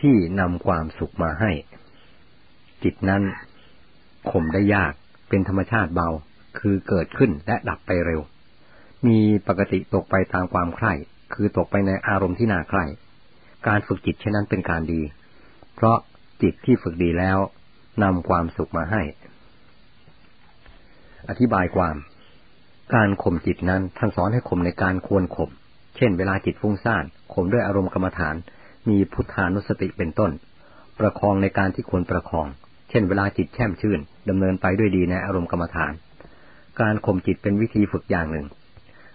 ที่นำความสุขมาให้ จิตนั้นข่มได้ยากเป็นธรรมชาติเบาคือเกิดขึ้นและดับไปเร็ว มีปกติตกไปตามความใคร่ คือตกไปในอารมณ์ที่น่าใคร่ การฝึกจิตเช่นนั้นเป็นการดี เพราะจิตที่ฝึกดีแล้วนำความสุขมาให้ อธิบายความ การข่มจิตนั้นท่านสอนให้ข่มในการควรข่ม เช่น เวลาจิตฟุ้งซ่านข่มด้วยอารมณ์กรรมฐาน มีพุทธานุสติเป็นต้น ประคองในการที่ควรประคอง เช่นเวลาจิตแช่มชื่นดำเนินไปด้วยดีในอารมณ์กรรมฐาน การข่มจิตเป็นวิธีฝึกอย่างหนึ่ง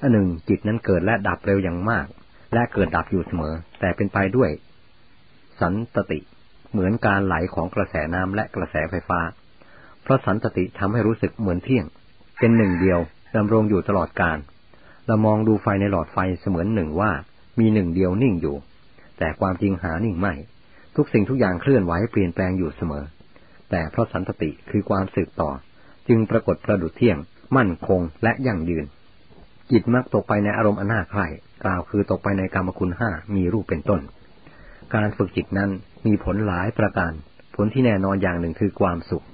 อันหนึ่งจิตนั้นเกิดและดับเร็วอย่างมาก และเกิดดับอยู่เสมอ แต่เป็นไปด้วย สันตติ เหมือนการไหลของกระแสน้ำและกระแสไฟฟ้า เพราะสันตติทำให้รู้สึกเหมือนเที่ยง เป็นหนึ่งเดียวดำรงอยู่ตลอดการเรามองดูไฟในหลอดไฟเสมือนหนึ่งว่า มีหนึ่งเดียวนิ่งอยู่ แต่ความจริงหานิ่งไม่ ทุกสิ่งทุกอย่างเคลื่อนไหวเปลี่ยนแปลงอยู่เสมอ แต่เพราะสันตติคือความสืบต่อ จึงปรากฏประดุจเที่ยง มั่นคงและยั่งยืน จิตมักตกไปในอารมณ์อนาใคร่กล่าวคือตกไปในกรรมคุณห้ามีรูปเป็นต้น การฝึกจิตนั้นมีผลหลายประการ ผลที่แน่นอนอย่างหนึ่งคือความสุข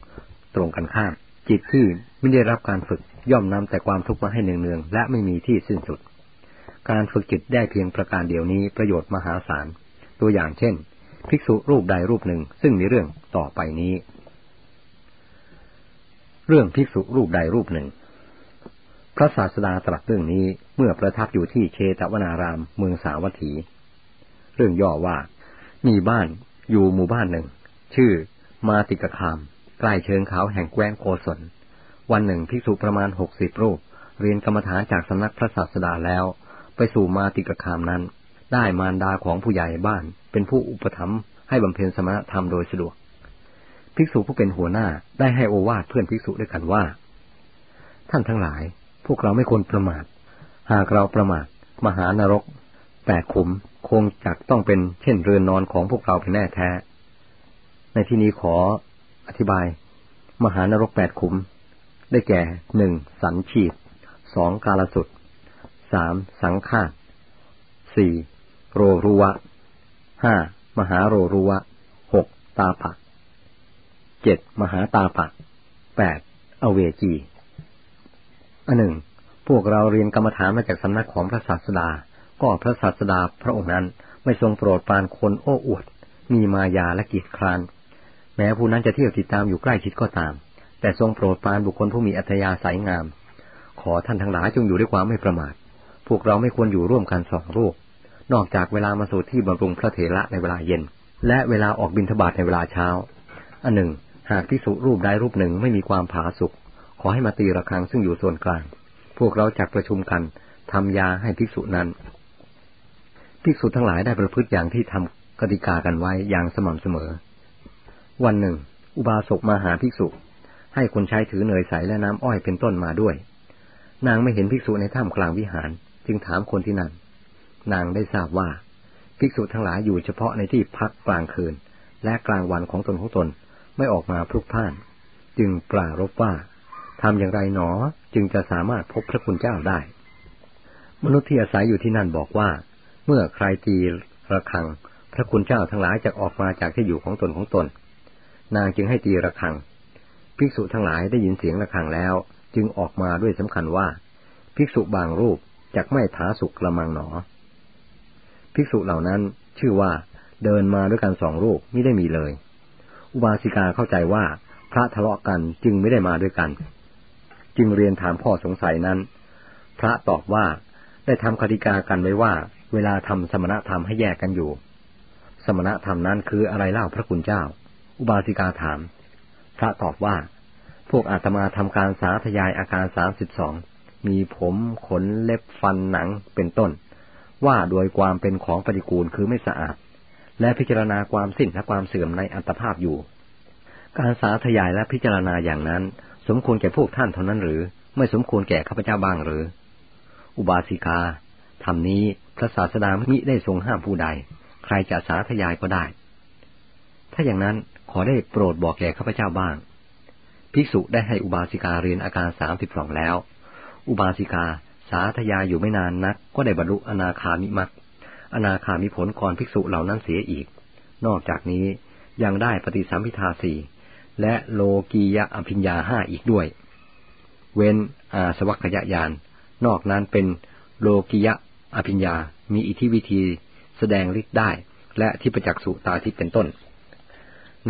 ตรงกันข้าม จิตที่ไม่ได้รับการฝึกย่อมนำแต่ความทุกข์มาให้เนืองๆและไม่มีที่สิ้นสุด การฝึกจิตได้เพียงประการเดียวนี้ประโยชน์มหาศาล ตัวอย่างเช่น ภิกษุรูปใดรูปหนึ่งซึ่งมีเรื่องต่อไปนี้ เรื่องภิกษุรูปใดรูปหนึ่ง พระศาสดาตรัสเรื่องนี้เมื่อประทับอยู่ที่เชตวนารามเมืองสาวัตถี เรื่องย่อว่า มีบ้านอยู่หมู่บ้านหนึ่ง ชื่อ มาติกคาม ใกล้เชิงเขาแห่งแคว้นโกศลวันหนึ่งภิกษุประมาณหกสิบรูป เรียนกรรมฐานจากสำนักพระศาสดาแล้ว ไปสู่มาติกคามนั้น ได้มารดาของผู้ใหญ่บ้าน เป็นผู้อุปถัมภ์ให้บำเพ็ญสมณธรรมโดยสะดวก ภิกษุผู้เป็นหัวหน้าได้ให้โอวาทเพื่อนภิกษุด้วยกันว่า ท่านทั้งหลาย พวกเราไม่ควรประมาท หากเราประมาท มหานรกแปดขุมคงจักต้องเป็นเช่นเรือนนอนของพวกเราเป็นแน่แท้ ในที่นี้ขออธิบาย มหานรกแปดขุม ได้แก่หนึ่งสันฉีดสองกาลสุด สามสังฆาสี่โรรุวะห้ามหาโรรุวะหกตาปะเจ็ดมหาตาปะแปดอเวจีอันหนึ่ง พวกเราเรียนกรรมฐานมาจากสำนักของพระศาสดา ก็พระศาสดาพระองค์นั้นไม่ทรงโปรดปานคนโอ้อวด มีมายาและกิจคราน แม้ผู้นั้นจะเที่ยวติดตามอยู่ใกล้ชิดก็ตาม แต่ทรงโปรดปานบุคคลผู้มีอัธยาศัยงาม ขอท่านทั้งหลายจงอยู่ด้วยความไม่ประมาท พวกเราไม่ควรอยู่ร่วมกันสองรูป นอกจากเวลามาสู่ที่บำรุงพระเถระในเวลาเย็น และเวลาออกบิณฑบาตในเวลาเช้า อันหนึ่ง หากพิสุรูปใดรูปหนึ่งไม่มีความผาสุกขอให้มาตีระฆังซึ่งอยู่ส่วนกลาง พวกเราจักประชุมกันทำยาให้ภิกษุนั้นภิกษุทั้งหลายได้ประพฤติอย่างที่ทำกติกากันไว้อย่างสม่ำเสมอ วันหนึ่ง อุบาสกมาหาภิกษุ ให้คนใช้ถือเนยใสและน้ำอ้อยเป็นต้นมาด้วย นางไม่เห็นภิกษุในถ้ำกลางวิหาร จึงถามคนที่นั่น นางได้ทราบว่า ภิกษุทั้งหลายอยู่เฉพาะในที่พักกลางคืน และกลางวันของตนของตนไม่ออกมาพลุกพล่าน จึงปรารบว่าทำอย่างไรหนอจึงจะสามารถพบพระคุณเจ้าได้ มนุษย์ที่อาศัยอยู่ที่นั่นบอกว่า เมื่อใครตีระฆัง พระคุณเจ้าทั้งหลายจะออกมาจากที่อยู่ของตนของตน นางจึงให้ตีระฆัง ภิกษุทั้งหลายได้ยินเสียงระฆังแล้ว จึงออกมาด้วยสำคัญว่า ภิกษุบางรูป จกไม่ถาสุกละมังหนอ ภิกษุเหล่านั้นชื่อว่าเดินมาด้วยกันสองรูปไม่ได้มีเลย อุบาสิกาเข้าใจว่าพระทะเลาะกันจึงไม่ได้มาด้วยกัน จึงเรียนถามพ่อสงสัยนั้น พระตอบว่าได้ทำคติกากันไว้ว่า เวลาทำสมณธรรมให้แยกกันอยู่ สมณธรรมนั้นคืออะไรเล่าพระคุณเจ้า อุบาสิกาถาม พระตอบว่า พวกอาตมาทำการสาธยายอาการสามสิบสอง มีผมขนเล็บฟันหนังเป็นต้น ว่าโดยความเป็นของปฏิกูลคือไม่สะอาด และพิจารณาความสิ้นและความเสื่อมในอัตภาพอยู่ การสาธยายและพิจารณาอย่างนั้น สมควรแก่พวกท่านเท่านั้นหรือ ไม่สมควรแก่ข้าพเจ้าบ้างหรือ อุบาสิกาธรรมนี้พระศาสดามิได้ทรงห้ามผู้ใด ใครจะสาธยายก็ได้ ถ้าอย่างนั้นขอได้โปรดบอกแก่ข้าพเจ้าบ้าง ภิกษุได้ให้อุบาสิกาเรียนอาการสามสิบสองแล้ว อุบาสิกา สาธยาอยู่ไม่นานนัก ก็ได้บรรลุอนาคามิมักอนาคามิผลก่อนภิกษุเหล่านั้นเสียอีก นอกจากนี้ยังได้ปฏิสัมพิทาสี่และโลกียะอภิญญาห้าอีกด้วย เว้นอาสวัคยญาณนอกนั้นเป็นโลกิยะอภิญญา มีอิทธิวิธีแสดงฤทธิ์ได้ และที่ประจักษ์สุตาทิพเป็นต้น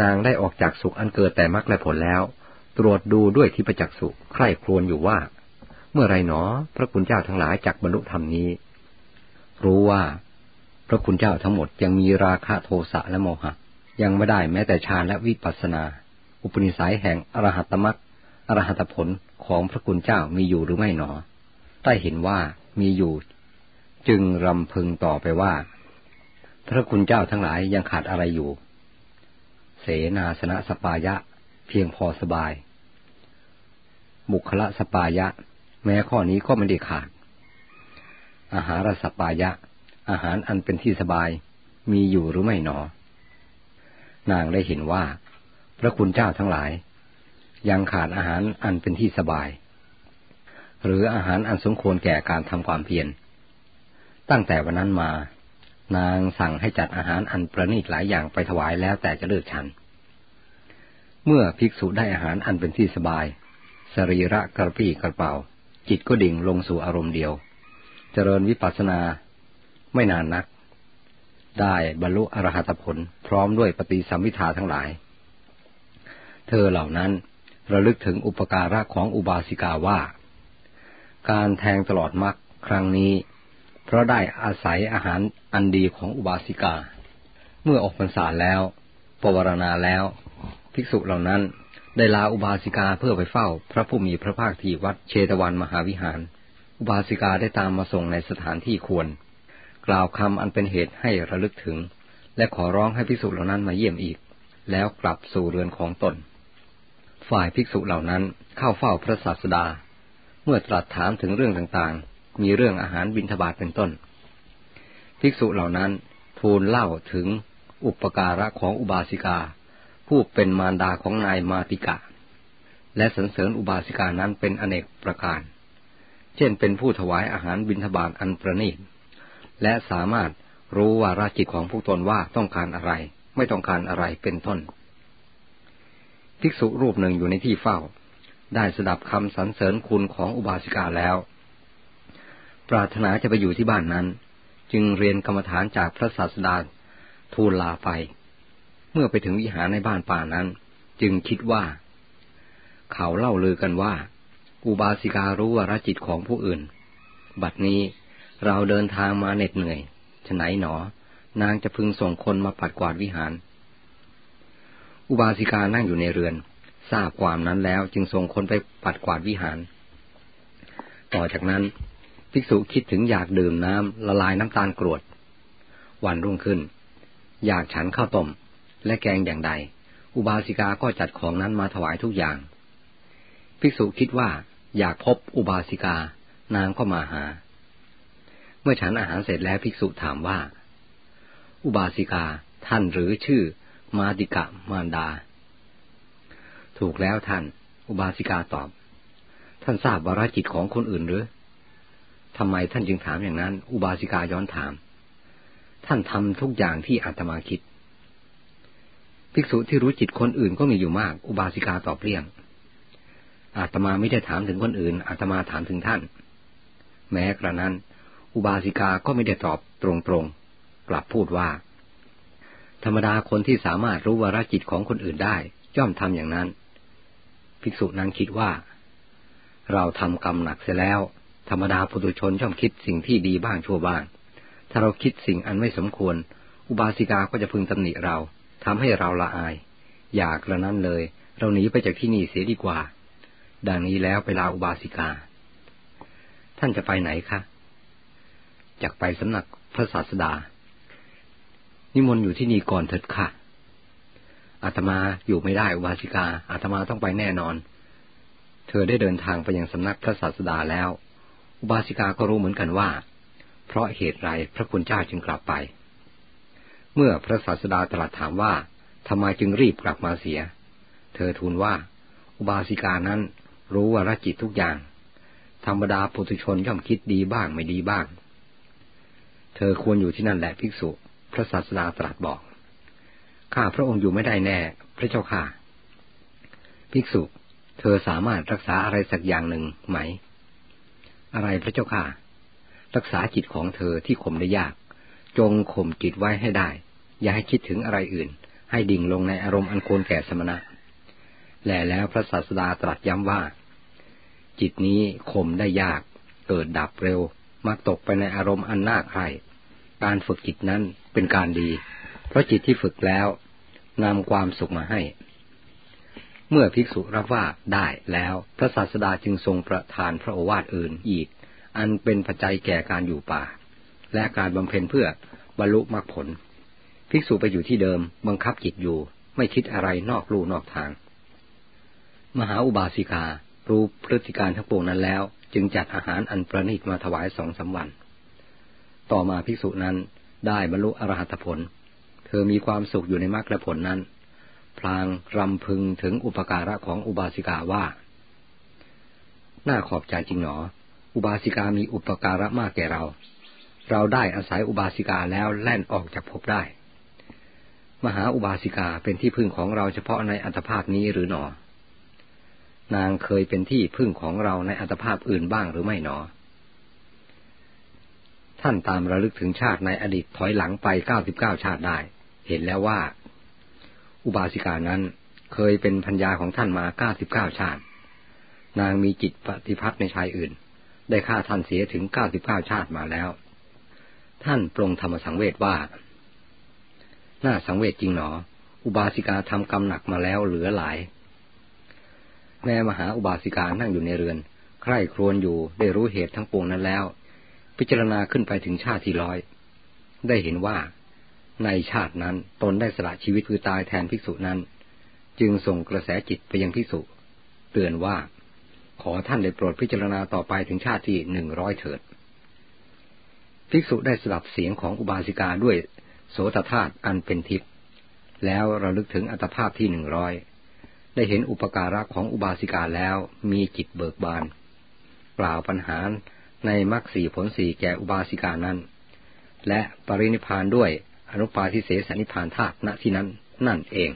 นางได้ออกจากสุขอันเกิดแต่มรรคและผลแล้ว ตรวจดูด้วยที่ประจักษ์สุใคร่ครวญอยู่ว่า เมื่อไรหนอ พระคุณเจ้าทั้งหลายจักบรรลุธรรมนี้ รู้ว่า พระคุณเจ้าทั้งหมดยังมีราคะโทสะและโมหะ ยังไม่ได้แม้แต่ฌานและวิปัสสนา อุปนิสัยแห่งอรหัตมรรคอรหัตผลของพระคุณเจ้ามีอยู่หรือไม่หนอ ได้เห็นว่ามีอยู่ จึงรำพึงต่อไปว่า พระคุณเจ้าทั้งหลายยังขาดอะไรอยู่ เสนาสนะสปายะ เพียงพอสบาย บุคละสปายะ แม้ข้อนี้ก็ไม่ได้ขาด อาหารสปายะ อาหารอันเป็นที่สบายมีอยู่หรือไม่หนอ นางได้เห็นว่า พระคุณเจ้าทั้งหลาย ยังขาดอาหารอันเป็นที่สบาย หรืออาหารอันสมควรแก่การทำความเพียร ตั้งแต่วันนั้นมา นางสั่งให้จัดอาหารอันประณีตหลายอย่างไปถวายแล้วแต่จะเลือกฉัน เมื่อภิกษุได้อาหารอันเป็นที่สบาย สรีระกระปี้กระเป๋า จิตก็ดิ่งลงสู่อารมณ์เดียว เจริญวิปัสสนาไม่นานนัก ได้บรรลุอรหัตผล พร้อมด้วยปฏิสัมพิทาทั้งหลาย เธอเหล่านั้นระลึกถึงอุปการะของอุบาสิกาว่า การแทงตลอดมรรคครั้งนี้ เพราะได้อาศัยอาหารอันดีของอุบาสิกา เมื่อออกพรรษาแล้วปวารณาแล้ว ภิกษุเหล่านั้น ได้ลาอุบาสิกาเพื่อไปเฝ้า พระผู้มีพระภาคที่วัดเชตวันมหาวิหาร อุบาสิกาได้ตามมาส่งในสถานที่ควร กล่าวคำอันเป็นเหตุให้ระลึกถึง และขอร้องให้ภิกษุเหล่านั้นมาเยี่ยมอีก แล้วกลับสู่เรือนของตน ฝ่ายภิกษุเหล่านั้นเข้าเฝ้าพระศาสดา เมื่อตรัสถามถึงเรื่องต่างๆ มีเรื่องอาหารบิณฑบาตเป็นต้น ภิกษุเหล่านั้นทูลเล่าถึงอุปการะของอุบาสิกา ผู้เป็นมารดาของนายมาติกะ และสรรเสริญอุบาสิกานั้นเป็นอเนกประการ เช่นเป็นผู้ถวายอาหารบิณฑบาตอันประณีต และสามารถรู้ว่าราจิตของผู้ตนว่าต้องการอะไร ไม่ต้องการอะไรเป็นต้น ภิกษุรูปหนึ่งอยู่ในที่เฝ้า ได้สดับคำสรรเสริญคุณของอุบาสิกาแล้ว ปรารถนาจะไปอยู่ที่บ้านนั้น จึงเรียนกรรมฐานจากพระศาสดาทูลลาไป มื่อไปถึงวิหารในบ้านป่านั้น จึงคิดว่า เขาเล่าลือกันว่า อุบาสิการู้ว่ารจิตของผู้อื่น บัดนี้เราเดินทางมาเหน็ดเหนื่อยฉไหนหนอ นางจะพึงส่งคนมาปัดกวาดวิหาร อุบาสิกานั่งอยู่ในเรือน ทราบความนั้นแล้วจึงส่งคนไปปัดกวาดวิหาร ต่อจากนั้น ภิกษุคิดถึงอยากดื่มน้ำละลายน้ำตาลกรวด วันรุ่งขึ้น อยากฉันข้าวต้ม และแกงอย่างใด อุบาสิกาก็จัดของนั้นมาถวายทุกอย่าง ภิกษุคิดว่าอยากพบอุบาสิกานางก็มาหา เมื่อฉันอาหารเสร็จแล้วภิกษุถามว่า อุบาสิกาท่านหรือชื่อ มาติกะมารดา ถูกแล้วท่าน อุบาสิกาตอบ ท่านทราบวาระจิตของคนอื่นหรือทำไมท่านจึงถามอย่างนั้น อุบาสิกาย้อนถาม ท่านทำทุกอย่างที่อาตมาคิด ภิกษุที่รู้จิตคนอื่นก็มีอยู่มาก อุบาสิกาตอบเลี่ยง อาตมาไม่ได้ถามถึงคนอื่น อาตมาถามถึงท่าน แม้กระนั้น อุบาสิกาก็ไม่ได้ตอบตรงๆ กลับพูดว่า ธรรมดาคนที่สามารถรู้วาระจิตของคนอื่นได้ ย่อมทำอย่างนั้น ภิกษุนั้นคิดว่า เราทำกรรมหนักเสียแล้ว ธรรมดาปุถุชนย่อมคิดสิ่งที่ดีบ้างชั่วบ้าง ถ้าเราคิดสิ่งอันไม่สมควร อุบาสิกาก็จะพึงตำหนิเรา ทำให้เราละอาย อยากกระนั้นเลย เราหนีไปจากที่นี่เสียดีกว่า ดังนี้แล้วไปลาอุบาสิกา ท่านจะไปไหนคะจากไปสำนักพระศาสดา นิมนต์อยู่ที่นี่ก่อนเถิดค่ะอาตมาอยู่ไม่ได้อุบาสิกาอาตมาต้องไปแน่นอน เธอได้เดินทางไปยังสำนักพระศาสดาแล้ว อุบาสิกาก็รู้เหมือนกันว่า เพราะเหตุไรพระคุณเจ้าจึงกลับไป เมื่อพระศาสดาตรัสถามว่าทำไมจึงรีบกลับมาเสีย เธอทูลว่า อุบาสิกานั้นรู้วารจิตทุกอย่าง ธรรมดาปุถุชนย่อมคิดดีบ้างไม่ดีบ้าง เธอควรอยู่ที่นั่นแหละภิกษุ พระศาสดาตรัสบอก ข้าพระองค์อยู่ไม่ได้แน่ พระเจ้าค่ะ ภิกษุ เธอสามารถรักษาอะไรสักอย่างหนึ่งไหม อะไรพระเจ้าค่ะ รักษาจิตของเธอที่ข่มได้ยาก จงข่มจิตไว้ให้ได้ อย่าให้คิดถึงอะไรอื่น ให้ดิ่งลงในอารมณ์อันโคนแก่สมณะ แลแล้วพระศาสดาตรัสย้ำว่า จิตนี้ข่มได้ยาก เกิดดับเร็ว มักตกไปในอารมณ์อันน่าใคร การฝึกจิตนั้นเป็นการดี เพราะจิตที่ฝึกแล้วนำความสุขมาให้ เมื่อภิกษุรับว่าได้แล้วพระศาสดาจึงทรงประทานพระโอวาทอื่นอีก อันเป็นปัจจัยแก่การอยู่ป่า และการบำเพ็ญเพื่อบรรลุมรรคผล ภิกษุไปอยู่ที่เดิมบังคับจิตอยู่ ไม่คิดอะไรนอกลู่นอกทาง มหาอุบาสิกา รู้พฤติการทั้งปวงนั้นแล้ว จึงจัดอาหารอันประณีตมาถวายสองสาวัน ต่อมาภิกษุนั้นได้บรรลุอรหัตผล เธอมีความสุขอยู่ในมรรคและผลนั้น พลางรำพึงถึงอุปการะของอุบาสิกาว่า น่าขอบใจจริงหนอ อุบาสิกามีอุปการะมากแก่เรา เราได้อาศัยอุบาสิกาแล้วแล่นออกจากภพได้ มหาอุบาสิกาเป็นที่พึ่งของเราเฉพาะในอัตภาพนี้หรือหนอ นางเคยเป็นที่พึ่งของเราในอัตภาพอื่นบ้างหรือไม่หนอ ท่านตามระลึกถึงชาติในอดีตถอยหลังไปเก้าสิบเก้าชาติได้ เห็นแล้วว่า อุบาสิกานั้นเคยเป็นพัญญาของท่านมาเก้าสิบเก้าชาติ นางมีจิตปฏิพัทธ์ในชายอื่น ได้ฆ่าท่านเสียถึงเก้าสิบเก้าชาติมาแล้ว ท่านปรงธรรมสังเวชว่า น่าสังเวชจริงหนอ อุบาสิกาทำกรรมหนักมาแล้วเหลือหลาย แม่มหาอุบาสิกานั่งอยู่ในเรือน ใคร่ครวญอยู่ได้รู้เหตุทั้งปวงนั้นแล้ว พิจารณาขึ้นไปถึงชาติที่ร้อย ได้เห็นว่า ในชาตินั้นตนได้สละชีวิตคือตายแทนภิกษุนั้น จึงส่งกระแสจิตไปยังภิกษุเตือนว่า ขอท่านได้โปรดพิจารณาต่อไปถึงชาติที่หนึ่งร้อยเถิด ภิกษุได้สลับเสียงของอุบาสิกาด้วย โสตธาตุอันเป็นทิพย์แล้วเราลึกถึงอัตภาพที่หนึ่งร้อยได้เห็นอุปการะของอุบาสิกาแล้วมีจิตเบิกบานกล่าวปัญหาในมรรคสี่ผลสี่แก่อุบาสิกานั้น และปรินิพานด้วยอนุปาทิเสสนิพานธาตุณที่นั้นนั่นเอง